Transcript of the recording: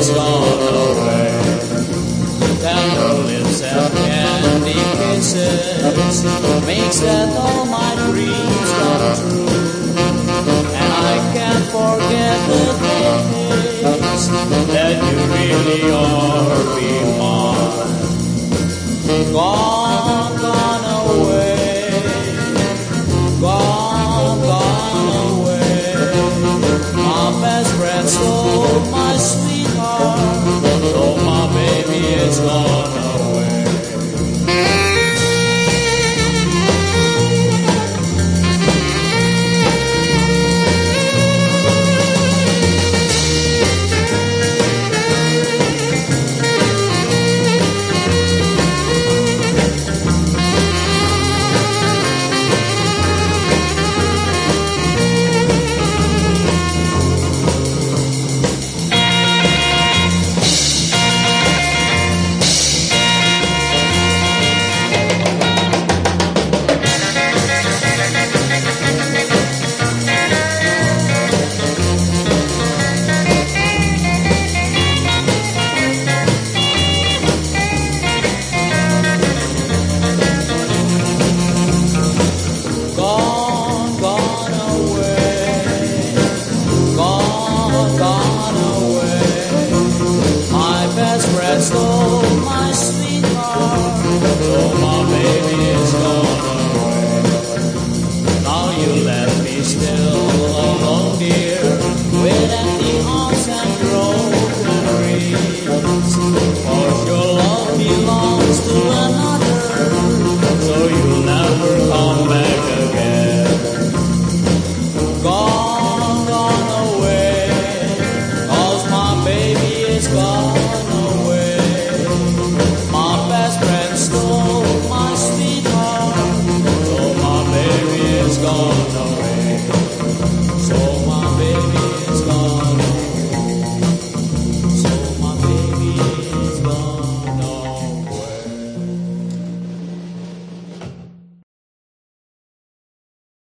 has gone away. Down lips and candy kisses makes that all my dreams come true. And I can't forget the things that you really are be. Gone friend